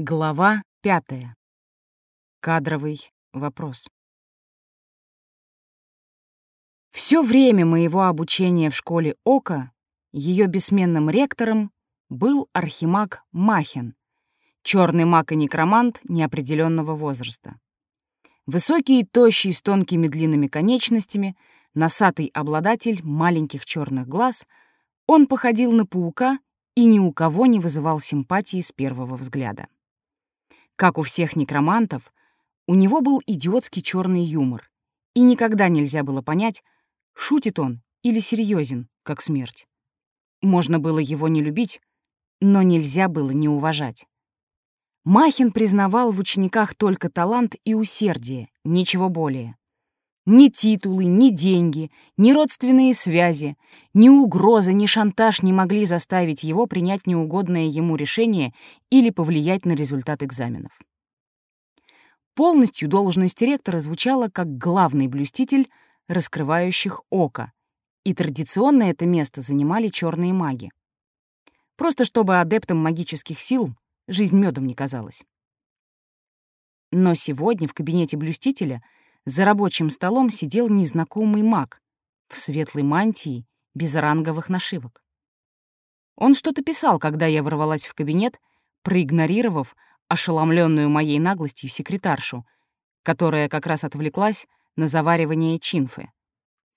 Глава пятая. Кадровый вопрос. Все время моего обучения в школе Ока ее бессменным ректором был архимаг Махин, черный маг и некромант неопределенного возраста. Высокий и тощий с тонкими длинными конечностями, носатый обладатель маленьких черных глаз, он походил на паука и ни у кого не вызывал симпатии с первого взгляда. Как у всех некромантов, у него был идиотский черный юмор, и никогда нельзя было понять, шутит он или серьезен, как смерть. Можно было его не любить, но нельзя было не уважать. Махин признавал в учениках только талант и усердие, ничего более. Ни титулы, ни деньги, ни родственные связи, ни угрозы, ни шантаж не могли заставить его принять неугодное ему решение или повлиять на результат экзаменов. Полностью должность ректора звучала как главный блюститель раскрывающих око, и традиционно это место занимали черные маги. Просто чтобы адептам магических сил жизнь медом не казалась. Но сегодня в кабинете блюстителя — за рабочим столом сидел незнакомый маг в светлой мантии, без ранговых нашивок. Он что-то писал, когда я ворвалась в кабинет, проигнорировав ошеломленную моей наглостью секретаршу, которая как раз отвлеклась на заваривание чинфы.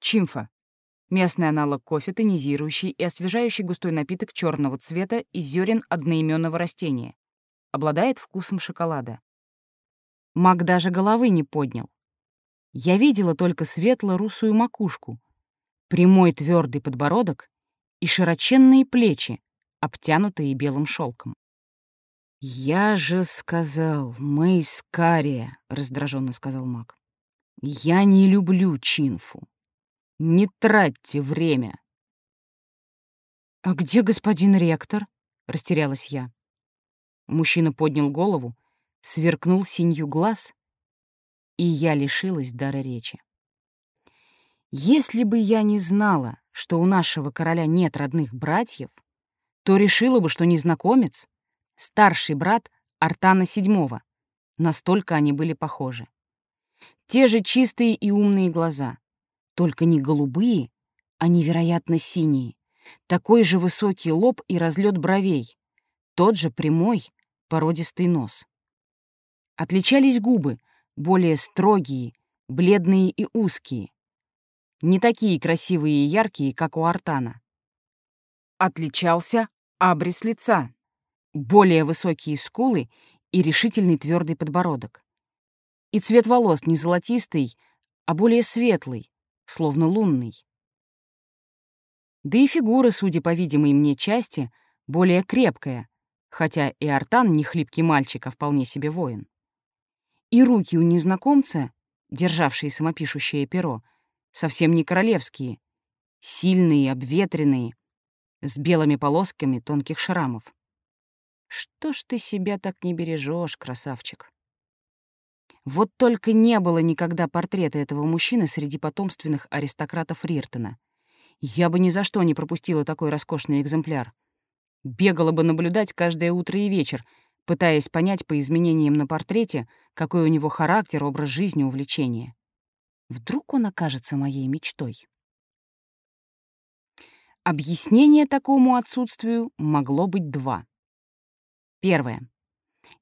Чимфа — местный аналог кофе, тонизирующий и освежающий густой напиток черного цвета из зерен одноименного растения. Обладает вкусом шоколада. Маг даже головы не поднял, я видела только светло-русую макушку, прямой твердый подбородок и широченные плечи, обтянутые белым шелком. «Я же сказал, Мэйскария», — раздраженно сказал маг. «Я не люблю Чинфу. Не тратьте время». «А где господин ректор?» — растерялась я. Мужчина поднял голову, сверкнул синью глаз и я лишилась дара речи. Если бы я не знала, что у нашего короля нет родных братьев, то решила бы, что незнакомец — старший брат Артана VII. Настолько они были похожи. Те же чистые и умные глаза, только не голубые, а невероятно синие. Такой же высокий лоб и разлет бровей, тот же прямой, породистый нос. Отличались губы, более строгие, бледные и узкие. Не такие красивые и яркие, как у Артана. Отличался абрис лица, более высокие скулы и решительный твердый подбородок. И цвет волос не золотистый, а более светлый, словно лунный. Да и фигура, судя по видимой мне части, более крепкая, хотя и Артан не хлипкий мальчик, а вполне себе воин. И руки у незнакомца, державшие самопишущее перо, совсем не королевские, сильные, обветренные, с белыми полосками тонких шрамов. Что ж ты себя так не бережешь, красавчик? Вот только не было никогда портрета этого мужчины среди потомственных аристократов Риртона. Я бы ни за что не пропустила такой роскошный экземпляр. Бегала бы наблюдать каждое утро и вечер, пытаясь понять по изменениям на портрете, какой у него характер, образ жизни, увлечения. Вдруг он окажется моей мечтой? Объяснение такому отсутствию могло быть два. Первое.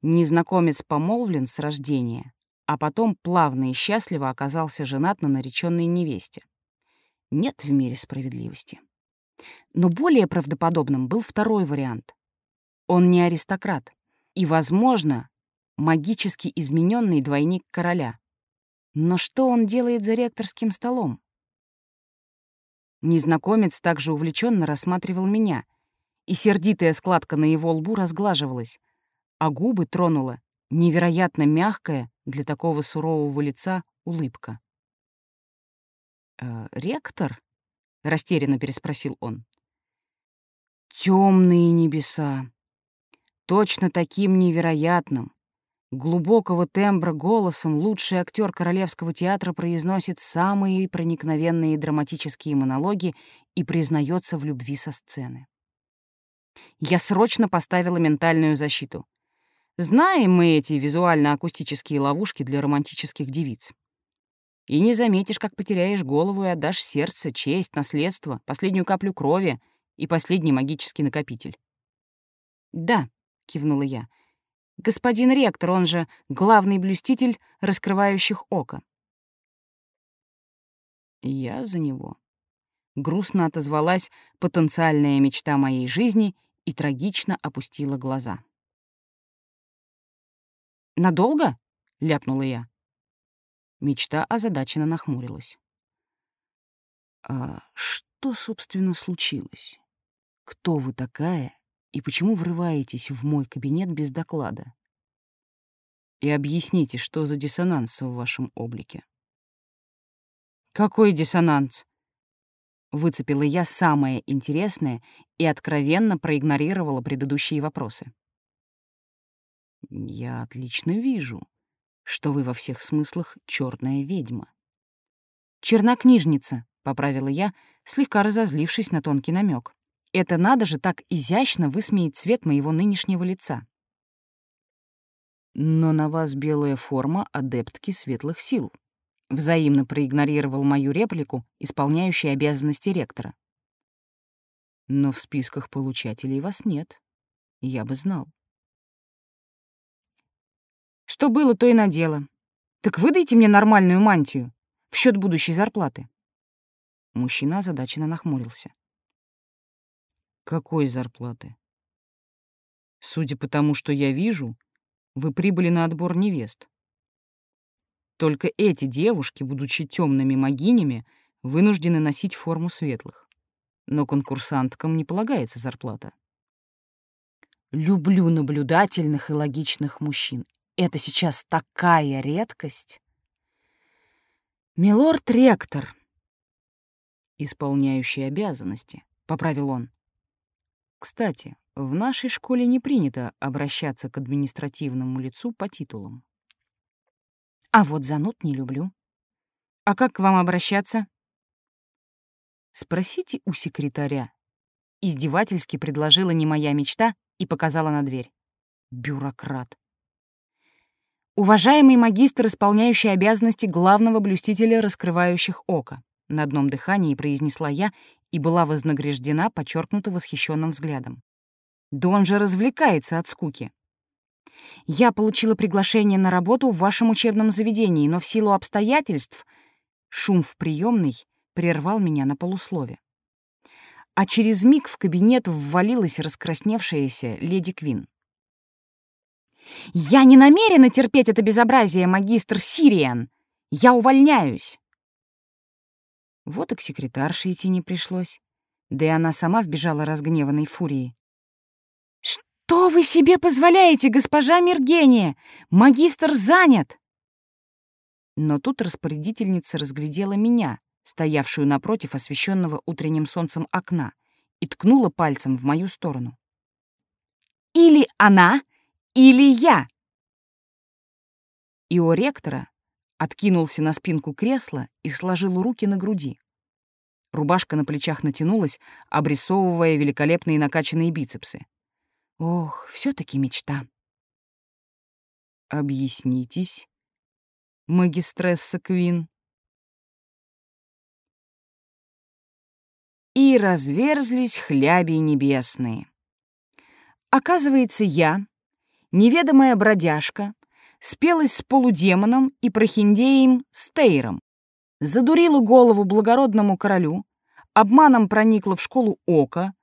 Незнакомец помолвлен с рождения, а потом плавно и счастливо оказался женат на нареченной невесте. Нет в мире справедливости. Но более правдоподобным был второй вариант. Он не аристократ, и, возможно, магически измененный двойник короля. Но что он делает за ректорским столом? Незнакомец также увлеченно рассматривал меня, и сердитая складка на его лбу разглаживалась, а губы тронула невероятно мягкая для такого сурового лица улыбка. «Э, «Ректор?» — растерянно переспросил он. Темные небеса», Точно таким невероятным, глубокого тембра голосом лучший актер Королевского театра произносит самые проникновенные драматические монологи и признается в любви со сцены. Я срочно поставила ментальную защиту. Знаем мы эти визуально-акустические ловушки для романтических девиц. И не заметишь, как потеряешь голову и отдашь сердце, честь, наследство, последнюю каплю крови и последний магический накопитель. «Да», — кивнула я, — «господин ректор, он же главный блюститель раскрывающих око». Я за него. Грустно отозвалась потенциальная мечта моей жизни и трагично опустила глаза. «Надолго?» — ляпнула я. Мечта озадаченно нахмурилась. «А что, собственно, случилось? Кто вы такая и почему врываетесь в мой кабинет без доклада? И объясните, что за диссонанс в вашем облике». «Какой диссонанс?» Выцепила я самое интересное и откровенно проигнорировала предыдущие вопросы. «Я отлично вижу, что вы во всех смыслах черная ведьма». «Чернокнижница», — поправила я, слегка разозлившись на тонкий намек. «Это надо же так изящно высмеять цвет моего нынешнего лица». «Но на вас белая форма адептки светлых сил», — взаимно проигнорировал мою реплику, исполняющий обязанности ректора. «Но в списках получателей вас нет. Я бы знал». Что было, то и надела. Так выдайте мне нормальную мантию в счет будущей зарплаты. Мужчина озадаченно нахмурился. Какой зарплаты? Судя по тому, что я вижу, вы прибыли на отбор невест. Только эти девушки, будучи темными могинями, вынуждены носить форму светлых. Но конкурсанткам не полагается зарплата. Люблю наблюдательных и логичных мужчин. Это сейчас такая редкость. Милорд-ректор, исполняющий обязанности, — поправил он. Кстати, в нашей школе не принято обращаться к административному лицу по титулам. А вот зануд не люблю. А как к вам обращаться? Спросите у секретаря. Издевательски предложила не моя мечта и показала на дверь. Бюрократ. Уважаемый магистр, исполняющий обязанности главного блюстителя раскрывающих око, на одном дыхании произнесла я и была вознаграждена подчеркнуто восхищенным взглядом. Да он же развлекается от скуки. Я получила приглашение на работу в вашем учебном заведении, но в силу обстоятельств шум в приемной прервал меня на полуслове. А через миг в кабинет ввалилась раскрасневшаяся леди Квин. «Я не намерена терпеть это безобразие, магистр Сириан! Я увольняюсь!» Вот и к секретарше идти не пришлось. Да и она сама вбежала разгневанной фурией. «Что вы себе позволяете, госпожа Мергения? Магистр занят!» Но тут распорядительница разглядела меня, стоявшую напротив освещенного утренним солнцем окна, и ткнула пальцем в мою сторону. «Или она, или я!» И у ректора откинулся на спинку кресла и сложил руки на груди. Рубашка на плечах натянулась, обрисовывая великолепные накачанные бицепсы. Ох, все таки мечта. «Объяснитесь, магистресса Квин». И разверзлись хляби небесные. Оказывается, я, неведомая бродяжка спелась с полудемоном и прохиндеем Стейром, задурила голову благородному королю, обманом проникла в школу Ока,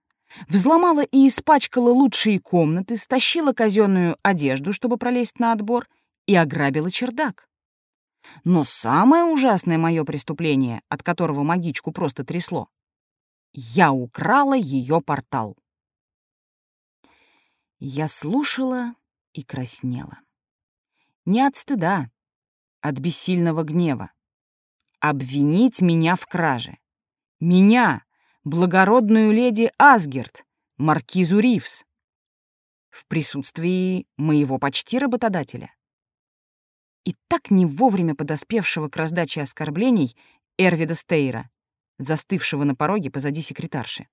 взломала и испачкала лучшие комнаты, стащила казенную одежду, чтобы пролезть на отбор, и ограбила чердак. Но самое ужасное мое преступление, от которого магичку просто трясло, я украла ее портал. Я слушала и краснела. Не от стыда, от бессильного гнева. Обвинить меня в краже. Меня, благородную леди Асгерт, маркизу Ривс. В присутствии моего почти работодателя. И так не вовремя подоспевшего к раздаче оскорблений Эрвида Стейра, застывшего на пороге позади секретарши.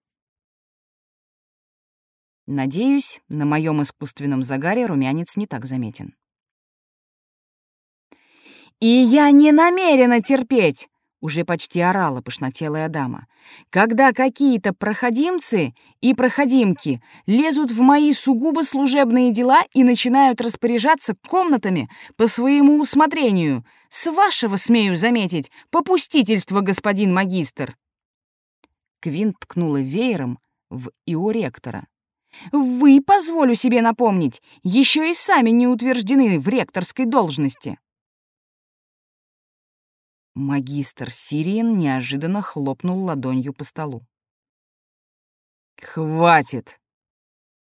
Надеюсь, на моем искусственном загаре румянец не так заметен. «И я не намерена терпеть!» — уже почти орала пышнотелая дама. «Когда какие-то проходимцы и проходимки лезут в мои сугубо служебные дела и начинают распоряжаться комнатами по своему усмотрению, с вашего, смею заметить, попустительство, господин магистр!» Квин ткнула веером в ио ректора. «Вы, позволю себе напомнить, еще и сами не утверждены в ректорской должности». Магистр Сириен неожиданно хлопнул ладонью по столу. «Хватит!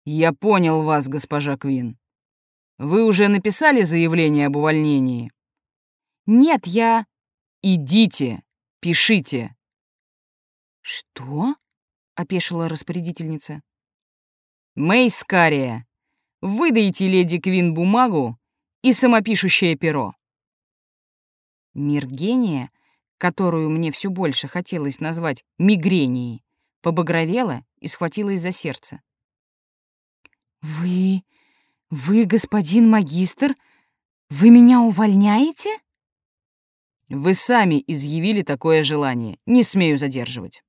Я понял вас, госпожа Квин. Вы уже написали заявление об увольнении?» «Нет, я...» «Идите, пишите!» «Что?» — опешила распорядительница. «Мэй Скария, выдайте леди Квин бумагу и самопишущее перо». Миргения, которую мне все больше хотелось назвать мигренией, побагровела и схватилась за сердце. «Вы... вы, господин магистр, вы меня увольняете?» «Вы сами изъявили такое желание. Не смею задерживать».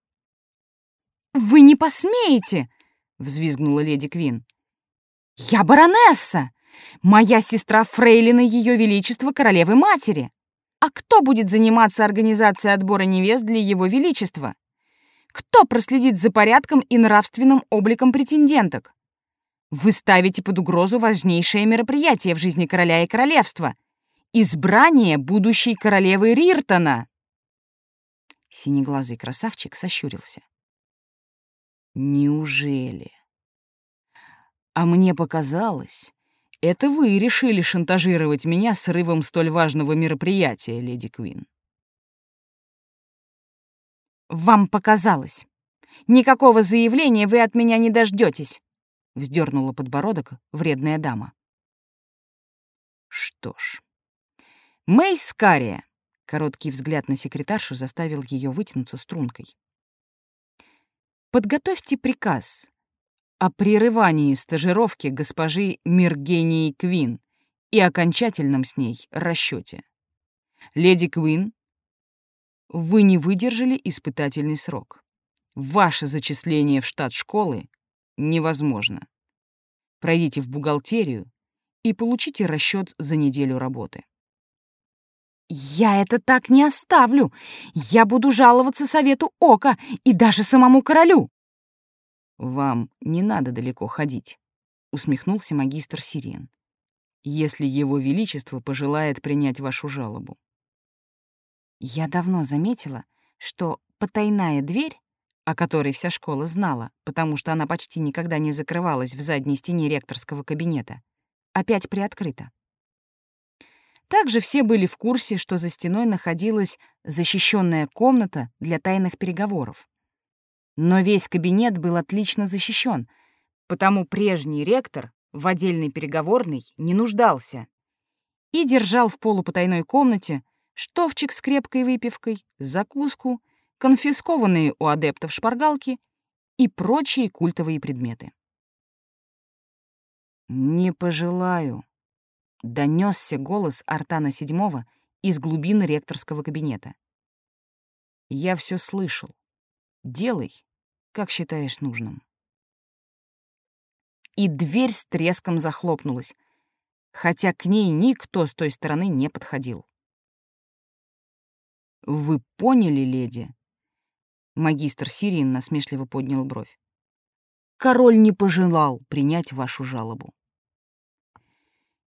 «Вы не посмеете!» — взвизгнула леди Квин. «Я баронесса! Моя сестра Фрейлина Ее Величества Королевы Матери! А кто будет заниматься организацией отбора невест для Его Величества? Кто проследит за порядком и нравственным обликом претенденток? Вы ставите под угрозу важнейшее мероприятие в жизни короля и королевства — избрание будущей королевы Риртона!» Синеглазый красавчик сощурился. Неужели? А мне показалось, это вы решили шантажировать меня срывом столь важного мероприятия, леди Квин. Вам показалось. Никакого заявления вы от меня не дождетесь, вздернула подбородок вредная дама. Что ж. Мэй Скария. Короткий взгляд на секретаршу заставил ее вытянуться стрункой. Подготовьте приказ о прерывании стажировки госпожи Миргении Квин и окончательном с ней расчете. Леди Квин, вы не выдержали испытательный срок. Ваше зачисление в штат школы невозможно. Пройдите в бухгалтерию и получите расчет за неделю работы. «Я это так не оставлю! Я буду жаловаться совету Ока и даже самому королю!» «Вам не надо далеко ходить», — усмехнулся магистр Сирен, «если его величество пожелает принять вашу жалобу». Я давно заметила, что потайная дверь, о которой вся школа знала, потому что она почти никогда не закрывалась в задней стене ректорского кабинета, опять приоткрыта. Также все были в курсе, что за стеной находилась защищенная комната для тайных переговоров. Но весь кабинет был отлично защищен, потому прежний ректор в отдельной переговорной не нуждался и держал в полупотайной комнате штовчик с крепкой выпивкой, закуску, конфискованные у адептов шпаргалки и прочие культовые предметы. «Не пожелаю», донесся голос Артана Седьмого из глубин ректорского кабинета. «Я все слышал. Делай, как считаешь нужным». И дверь с треском захлопнулась, хотя к ней никто с той стороны не подходил. «Вы поняли, леди?» Магистр Сириен насмешливо поднял бровь. «Король не пожелал принять вашу жалобу.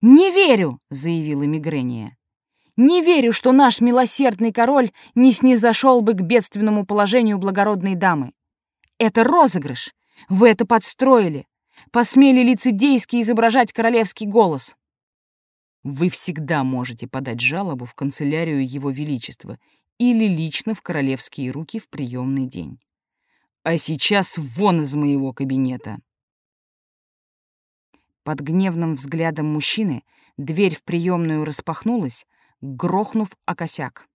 «Не верю!» — заявила Мигрения. «Не верю, что наш милосердный король не снизошел бы к бедственному положению благородной дамы. Это розыгрыш. Вы это подстроили. Посмели лицедейски изображать королевский голос. Вы всегда можете подать жалобу в канцелярию Его Величества или лично в королевские руки в приемный день. А сейчас вон из моего кабинета. Под гневным взглядом мужчины дверь в приемную распахнулась, грохнув о косяк.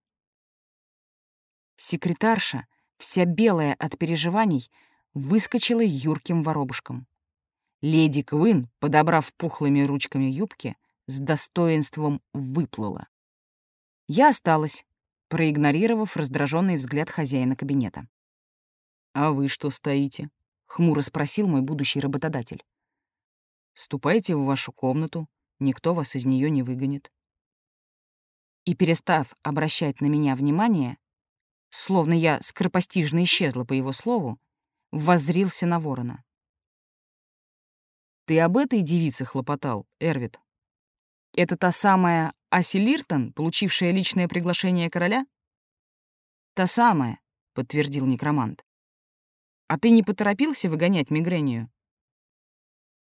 Секретарша, вся белая от переживаний, выскочила юрким воробушком. леди Квин, подобрав пухлыми ручками юбки, с достоинством выплыла. Я осталась, проигнорировав раздраженный взгляд хозяина кабинета. «А вы что стоите?» — хмуро спросил мой будущий работодатель. «Ступайте в вашу комнату, никто вас из нее не выгонит». И, перестав обращать на меня внимание, словно я скоропостижно исчезла по его слову, воззрился на ворона. «Ты об этой девице хлопотал, Эрвит? Это та самая Аси Лиртон, получившая личное приглашение короля?» «Та самая», — подтвердил некромант. «А ты не поторопился выгонять мигрению?»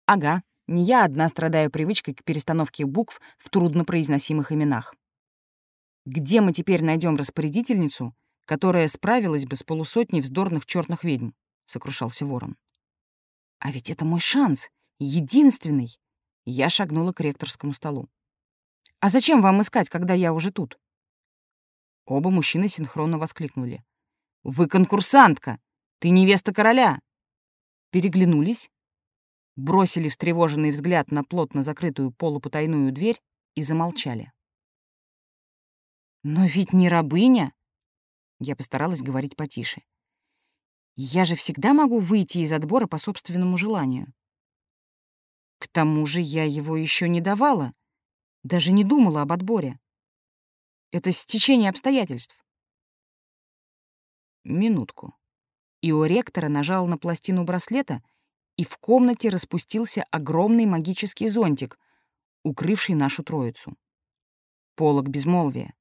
«Ага, не я одна страдаю привычкой к перестановке букв в труднопроизносимых именах. Где мы теперь найдем распорядительницу, которая справилась бы с полусотней вздорных черных ведьм?» — сокрушался ворон. «А ведь это мой шанс, единственный!» Я шагнула к ректорскому столу. «А зачем вам искать, когда я уже тут?» Оба мужчины синхронно воскликнули. «Вы конкурсантка! Ты невеста короля!» Переглянулись, бросили встревоженный взгляд на плотно закрытую полупотайную дверь и замолчали. «Но ведь не рабыня!» Я постаралась говорить потише. «Я же всегда могу выйти из отбора по собственному желанию. К тому же я его еще не давала, даже не думала об отборе. Это стечение обстоятельств». Минутку. И у ректора нажал на пластину браслета, и в комнате распустился огромный магический зонтик, укрывший нашу троицу. Полог безмолвия.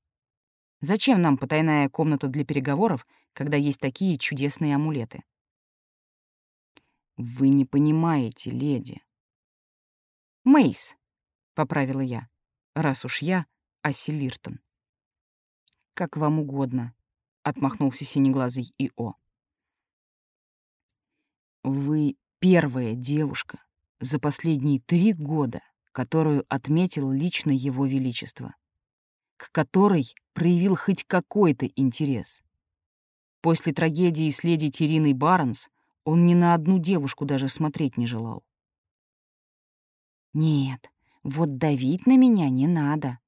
Зачем нам потайная комната для переговоров, когда есть такие чудесные амулеты? Вы не понимаете, леди. Мейс, поправила я, раз уж я Аси Лиртон. Как вам угодно, отмахнулся синеглазый Ио. Вы первая девушка за последние три года, которую отметил лично Его Величество к которой проявил хоть какой-то интерес. После трагедии с леди Териной Барнс он ни на одну девушку даже смотреть не желал. Нет, вот давить на меня не надо.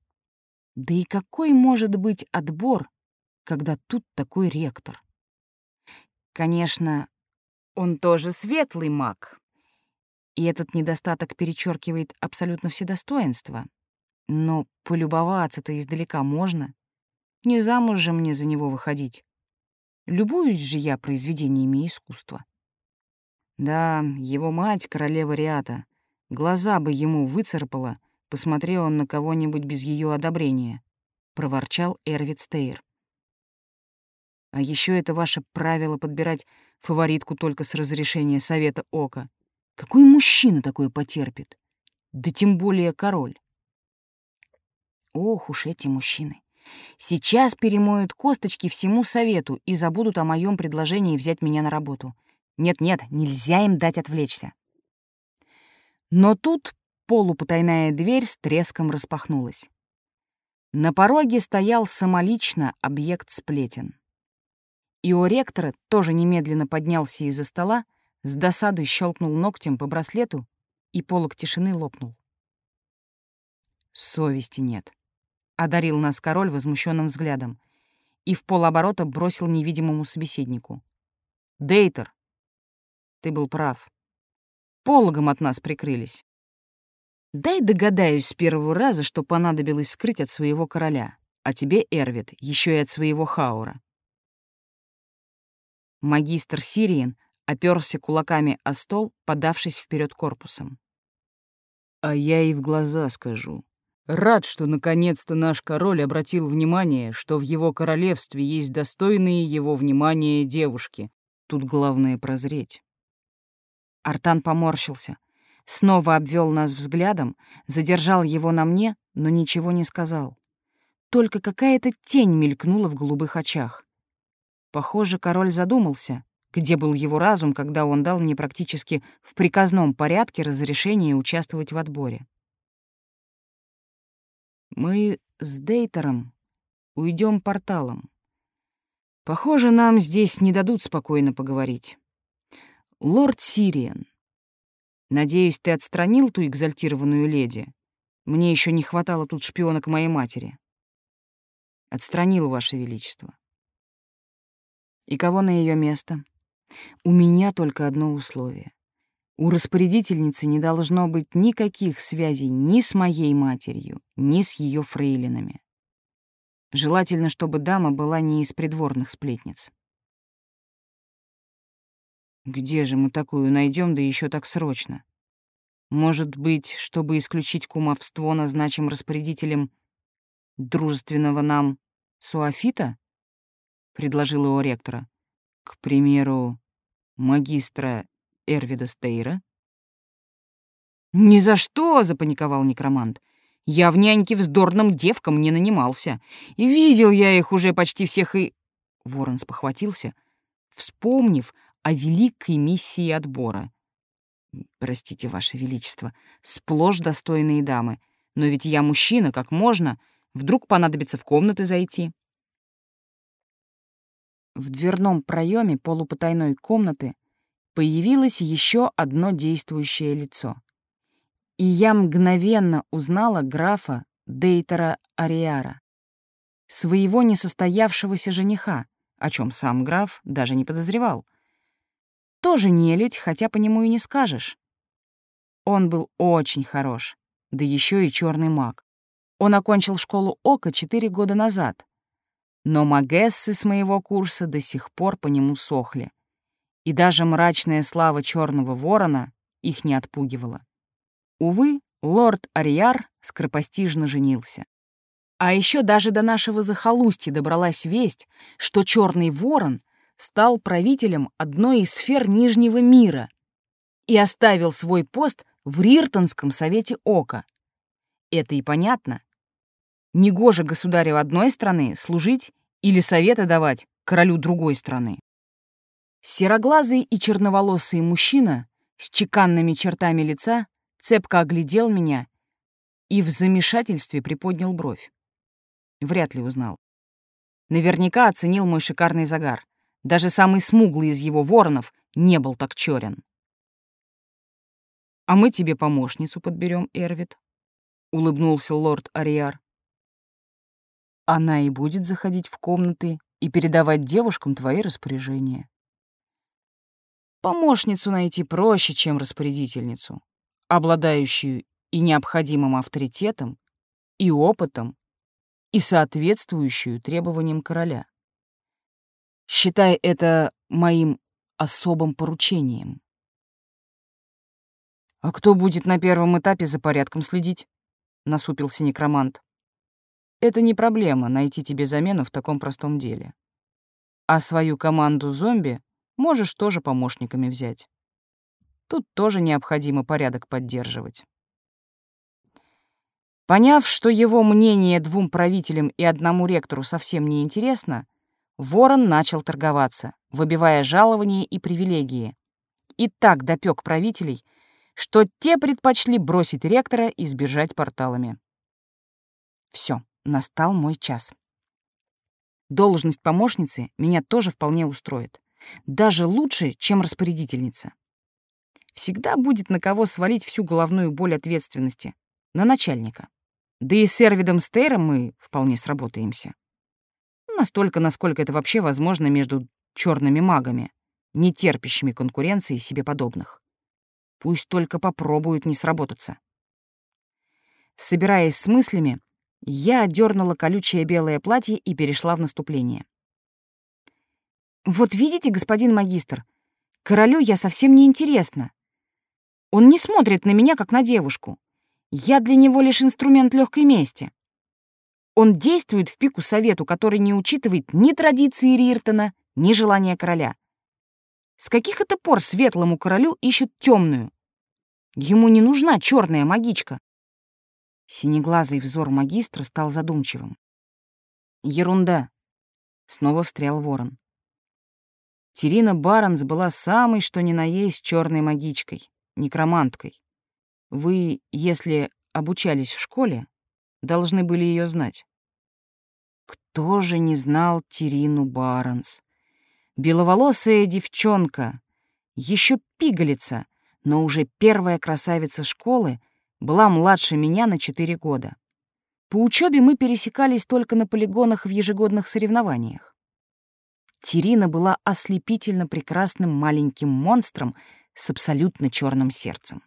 Да и какой может быть отбор, когда тут такой ректор? Конечно, он тоже светлый маг, и этот недостаток перечеркивает абсолютно все достоинства. Но полюбоваться-то издалека можно. Не замуж же мне за него выходить. Любуюсь же я произведениями искусства. Да, его мать, королева Риата, глаза бы ему выцарапала, посмотрел он на кого-нибудь без ее одобрения, — проворчал Эрвит Стейр. А еще это ваше правило подбирать фаворитку только с разрешения Совета Ока. Какой мужчина такое потерпит? Да тем более король. Ох уж эти мужчины. Сейчас перемоют косточки всему совету и забудут о моем предложении взять меня на работу. Нет-нет, нельзя им дать отвлечься. Но тут полупотайная дверь с треском распахнулась. На пороге стоял самолично объект сплетен. И у ректора тоже немедленно поднялся из-за стола, с досадой щелкнул ногтем по браслету, и полок тишины лопнул. Совести нет одарил нас король возмущенным взглядом и в полоборота бросил невидимому собеседнику. «Дейтер, ты был прав. Пологом от нас прикрылись. Дай догадаюсь с первого раза, что понадобилось скрыть от своего короля, а тебе, Эрвит, еще и от своего Хаура». Магистр Сириен оперся кулаками о стол, подавшись вперед корпусом. «А я и в глаза скажу. Рад, что наконец-то наш король обратил внимание, что в его королевстве есть достойные его внимания девушки. Тут главное прозреть. Артан поморщился, снова обвел нас взглядом, задержал его на мне, но ничего не сказал. Только какая-то тень мелькнула в голубых очах. Похоже, король задумался, где был его разум, когда он дал мне практически в приказном порядке разрешение участвовать в отборе. Мы с Дейтером уйдем порталом. Похоже, нам здесь не дадут спокойно поговорить. Лорд Сириен, Надеюсь, ты отстранил ту экзальтированную леди? Мне еще не хватало тут шпионок моей матери. Отстранил, Ваше Величество. И кого на ее место? У меня только одно условие. У распорядительницы не должно быть никаких связей ни с моей матерью, ни с ее фрейлинами. Желательно, чтобы дама была не из придворных сплетниц. Где же мы такую найдем, да еще так срочно? Может быть, чтобы исключить кумовство, назначим распорядителем дружественного нам суафита? Предложил его ректора. К примеру, магистра Эрвида Стейра? «Ни за что!» — запаниковал некромант. «Я в няньке вздорным девкам не нанимался. И видел я их уже почти всех и...» Ворон спохватился, вспомнив о великой миссии отбора. Простите, Ваше Величество, сплошь достойные дамы. Но ведь я мужчина, как можно? Вдруг понадобится в комнаты зайти? В дверном проеме полупотайной комнаты появилось еще одно действующее лицо. И я мгновенно узнала графа Дейтера Ариара, своего несостоявшегося жениха, о чем сам граф даже не подозревал. Тоже нелюдь, хотя по нему и не скажешь. Он был очень хорош, да еще и черный маг. Он окончил школу Ока четыре года назад. Но магессы с моего курса до сих пор по нему сохли. И даже мрачная слава черного ворона их не отпугивала. Увы, лорд Ариар скоропостижно женился. А еще даже до нашего захолустья добралась весть, что черный ворон — стал правителем одной из сфер Нижнего мира и оставил свой пост в Риртонском совете Ока. Это и понятно. Негоже государю одной страны служить или советы давать королю другой страны. Сероглазый и черноволосый мужчина с чеканными чертами лица цепко оглядел меня и в замешательстве приподнял бровь. Вряд ли узнал. Наверняка оценил мой шикарный загар. Даже самый смуглый из его воронов не был так черен. «А мы тебе помощницу подберем, Эрвит», — улыбнулся лорд Ариар. «Она и будет заходить в комнаты и передавать девушкам твои распоряжения. Помощницу найти проще, чем распорядительницу, обладающую и необходимым авторитетом, и опытом, и соответствующую требованиям короля. Считай это моим особым поручением. «А кто будет на первом этапе за порядком следить?» — насупился некромант. «Это не проблема найти тебе замену в таком простом деле. А свою команду зомби можешь тоже помощниками взять. Тут тоже необходимо порядок поддерживать». Поняв, что его мнение двум правителям и одному ректору совсем не интересно, Ворон начал торговаться, выбивая жалования и привилегии. И так допек правителей, что те предпочли бросить ректора и сбежать порталами. Все, настал мой час. Должность помощницы меня тоже вполне устроит. Даже лучше, чем распорядительница. Всегда будет на кого свалить всю головную боль ответственности. На начальника. Да и с Эрвидом Стейром мы вполне сработаемся. Настолько, насколько это вообще возможно между черными магами, не терпящими конкуренции себе подобных. Пусть только попробуют не сработаться. Собираясь с мыслями, я отдернула колючее белое платье и перешла в наступление. «Вот видите, господин магистр, королю я совсем не интересна. Он не смотрит на меня, как на девушку. Я для него лишь инструмент легкой мести. Он действует в пику совету, который не учитывает ни традиции Риртона, ни желания короля. С каких это пор светлому королю ищут темную? Ему не нужна черная магичка. Синеглазый взор магистра стал задумчивым. Ерунда. Снова встрял ворон. Терина Барнс была самой, что ни на есть, черной магичкой, некроманткой. Вы, если обучались в школе, должны были ее знать. Кто же не знал Терину Барнс? Беловолосая девчонка, еще пигалица, но уже первая красавица школы была младше меня на четыре года. По учебе мы пересекались только на полигонах в ежегодных соревнованиях. Терина была ослепительно прекрасным маленьким монстром с абсолютно черным сердцем.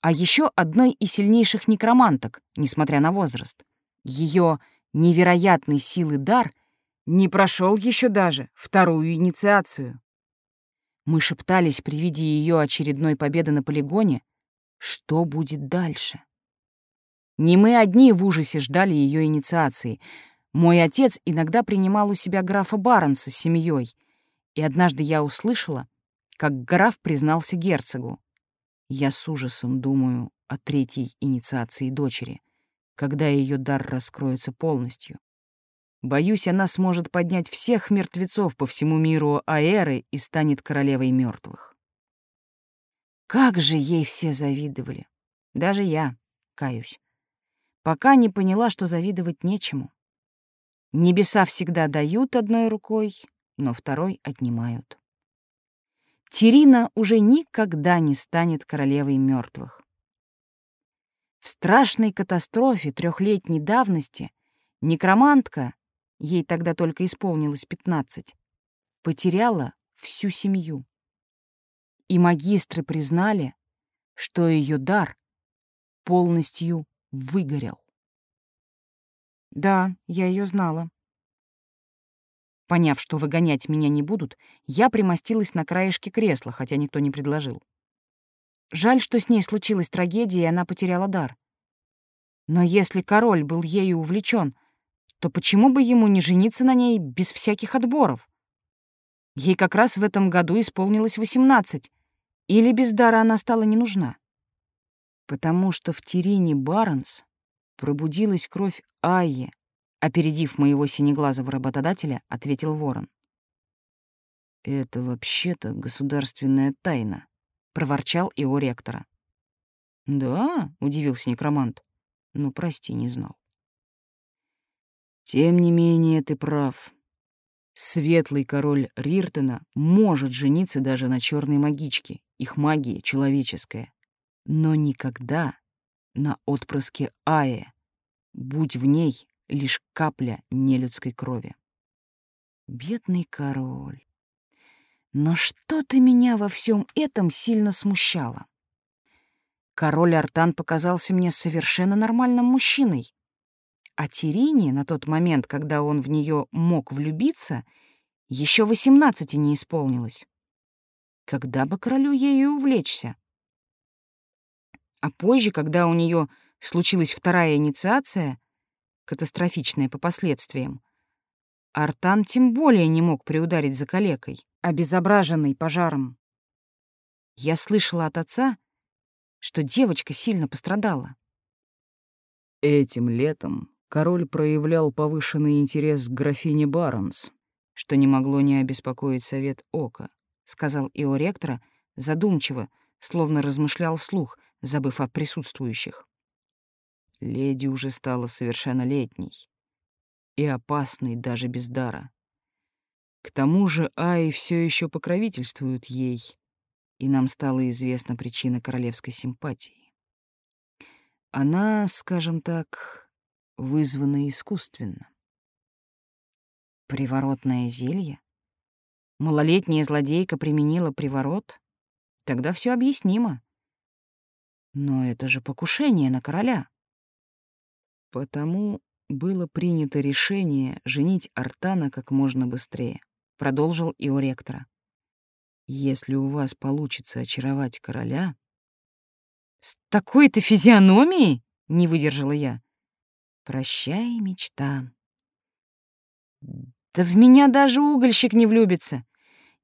А еще одной из сильнейших некроманток, несмотря на возраст. Ее невероятной силы дар не прошел еще даже вторую инициацию. Мы шептались при виде ее очередной победы на полигоне, что будет дальше. Не мы одни в ужасе ждали ее инициации. Мой отец иногда принимал у себя графа Барнса с семьей, и однажды я услышала, как граф признался герцогу. Я с ужасом думаю о третьей инициации дочери, когда ее дар раскроется полностью. Боюсь, она сможет поднять всех мертвецов по всему миру Аэры и станет королевой мертвых. Как же ей все завидовали. Даже я, каюсь. Пока не поняла, что завидовать нечему. Небеса всегда дают одной рукой, но второй отнимают. Терина уже никогда не станет королевой мертвых. В страшной катастрофе трехлетней давности некромантка, ей тогда только исполнилось пятнадцать, потеряла всю семью. И магистры признали, что ее дар полностью выгорел. Да, я ее знала. Поняв, что выгонять меня не будут, я примостилась на краешке кресла, хотя никто не предложил. Жаль, что с ней случилась трагедия, и она потеряла дар. Но если король был ею увлечен, то почему бы ему не жениться на ней без всяких отборов? Ей как раз в этом году исполнилось восемнадцать, или без дара она стала не нужна? Потому что в Терине Барнс пробудилась кровь Айе, Опередив моего синеглазого работодателя, ответил Ворон. «Это вообще-то государственная тайна», — проворчал и у ректора. «Да?» — удивился некромант. «Ну, прости, не знал». «Тем не менее, ты прав. Светлый король Риртона может жениться даже на черной магичке, их магия человеческая, но никогда на отпрыске Ае, будь в ней лишь капля нелюдской крови. Бедный король. Но что-то меня во всем этом сильно смущало. Король Артан показался мне совершенно нормальным мужчиной. А Тирине на тот момент, когда он в нее мог влюбиться, еще восемнадцати не исполнилось. Когда бы королю ею увлечься? А позже, когда у нее случилась вторая инициация, катастрофичное по последствиям. Артан тем более не мог приударить за калекой, обезображенный пожаром. Я слышала от отца, что девочка сильно пострадала. Этим летом король проявлял повышенный интерес к графине Барнс, что не могло не обеспокоить совет Ока, сказал ио ректора задумчиво, словно размышлял вслух, забыв о присутствующих. Леди уже стала совершеннолетней и опасной даже без дара. К тому же Ай все еще покровительствует ей, и нам стала известна причина королевской симпатии. Она, скажем так, вызвана искусственно. Приворотное зелье? Малолетняя злодейка применила приворот? Тогда все объяснимо. Но это же покушение на короля. Потому было принято решение женить Артана как можно быстрее, продолжил Ио ректора. Если у вас получится очаровать короля... С такой-то физиономией? Не выдержала я. Прощай, мечта. Да в меня даже угольщик не влюбится.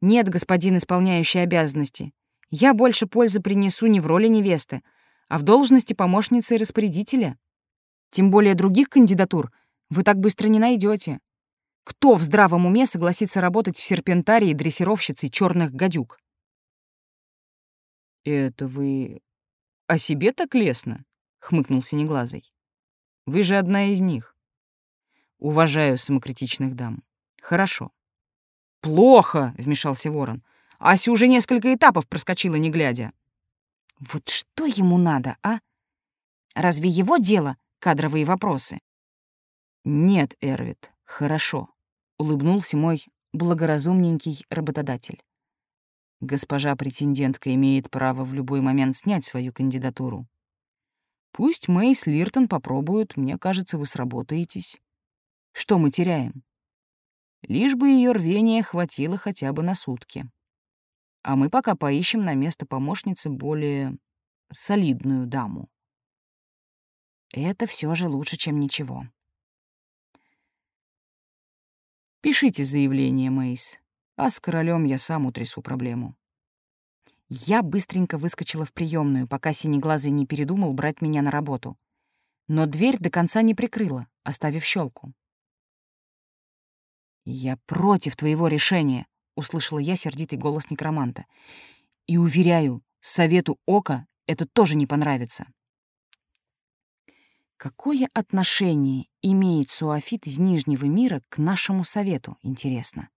Нет, господин исполняющий обязанности. Я больше пользы принесу не в роли невесты, а в должности помощницы распорядителя. Тем более других кандидатур вы так быстро не найдете. Кто в здравом уме согласится работать в серпентарии дрессировщицей черных гадюк? «Это вы о себе так лестно?» — хмыкнул Синеглазый. «Вы же одна из них. Уважаю самокритичных дам. Хорошо». «Плохо!» — вмешался Ворон. «Ася уже несколько этапов проскочила, не глядя». Вот что ему надо, а? Разве его дело кадровые вопросы? Нет, Эрвит, хорошо, улыбнулся мой благоразумненький работодатель. Госпожа претендентка имеет право в любой момент снять свою кандидатуру. Пусть Мэйс Лиртон попробует, мне кажется, вы сработаетесь. Что мы теряем? Лишь бы ее рвения хватило хотя бы на сутки. А мы пока поищем на место помощницы более солидную даму. Это все же лучше, чем ничего. Пишите заявление, Мейс, а с королем я сам утрясу проблему. Я быстренько выскочила в приемную, пока Синеглазый не передумал брать меня на работу. Но дверь до конца не прикрыла, оставив щелку. «Я против твоего решения», — услышала я сердитый голос некроманта. «И уверяю, совету Ока это тоже не понравится». Какое отношение имеет суафит из Нижнего мира к нашему совету, интересно?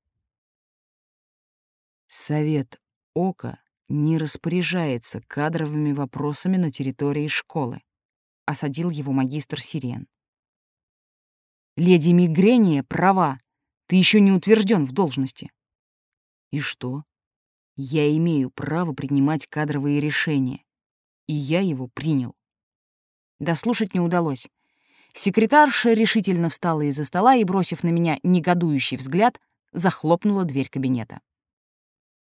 Совет Ока не распоряжается кадровыми вопросами на территории школы, осадил его магистр Сирен. Леди Мигрения права, ты еще не утвержден в должности. И что? Я имею право принимать кадровые решения. И я его принял. Дослушать не удалось. Секретарша решительно встала из-за стола и, бросив на меня негодующий взгляд, захлопнула дверь кабинета.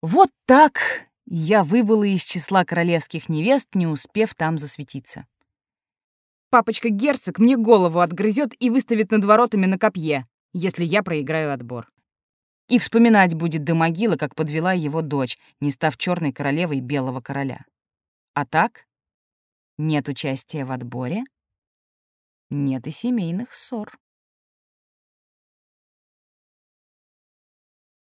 Вот так я выбыла из числа королевских невест, не успев там засветиться. Папочка-герцог мне голову отгрызет и выставит над воротами на копье если я проиграю отбор. И вспоминать будет до могилы, как подвела его дочь, не став черной королевой белого короля. А так, нет участия в отборе, нет и семейных ссор.